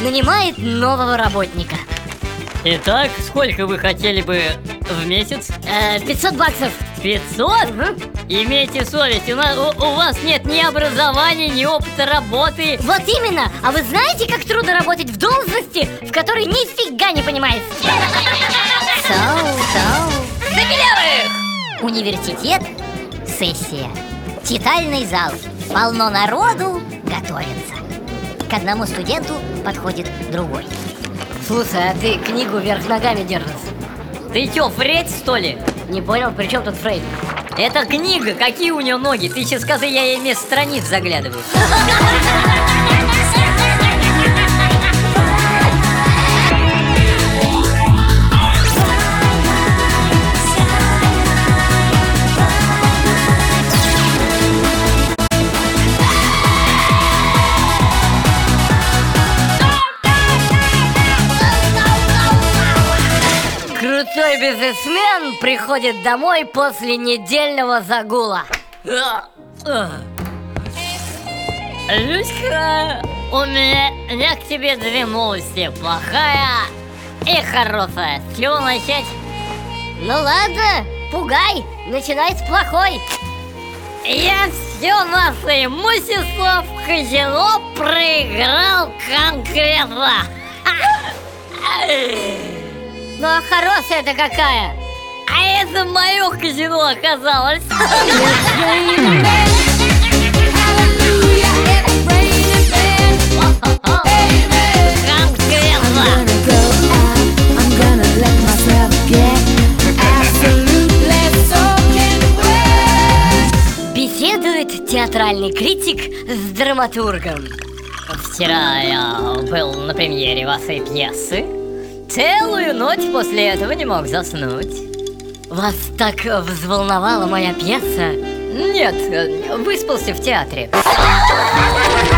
нанимает нового работника. Итак, сколько вы хотели бы в месяц? Э, 500 баксов. 500? Имейте совесть, у, нас, у, у вас нет ни образования, ни опыта работы. Вот именно! А вы знаете, как трудно работать в должности, в которой нифига не понимаете? Соу, соу. Забелявых! Университет, сессия. Читальный зал. Полно народу, готовится. К одному студенту подходит другой. Слушай, а ты книгу вверх ногами держишь? Ты чё, Фред, что ли? Не понял, при чем тут Фрейд? Это книга, какие у нее ноги? Ты сейчас скажи, я ей вместо страниц заглядываю. Крутой бизнесмен приходит домой после недельного загула. Люська, у меня, у меня к тебе две новости. Плохая и хорошая. С чего начать? Ну ладно, пугай, начинай с плохой. Я все наше имущество в казино проиграл конкретно. Ну а хорошая-то какая? А это мое казино оказалось. Беседует театральный критик с драматургом. Вчера я был на премьере вашей пьесы. Целую ночь после этого не мог заснуть. Вас так взволновала моя пьеса? Нет, э, выспался в театре.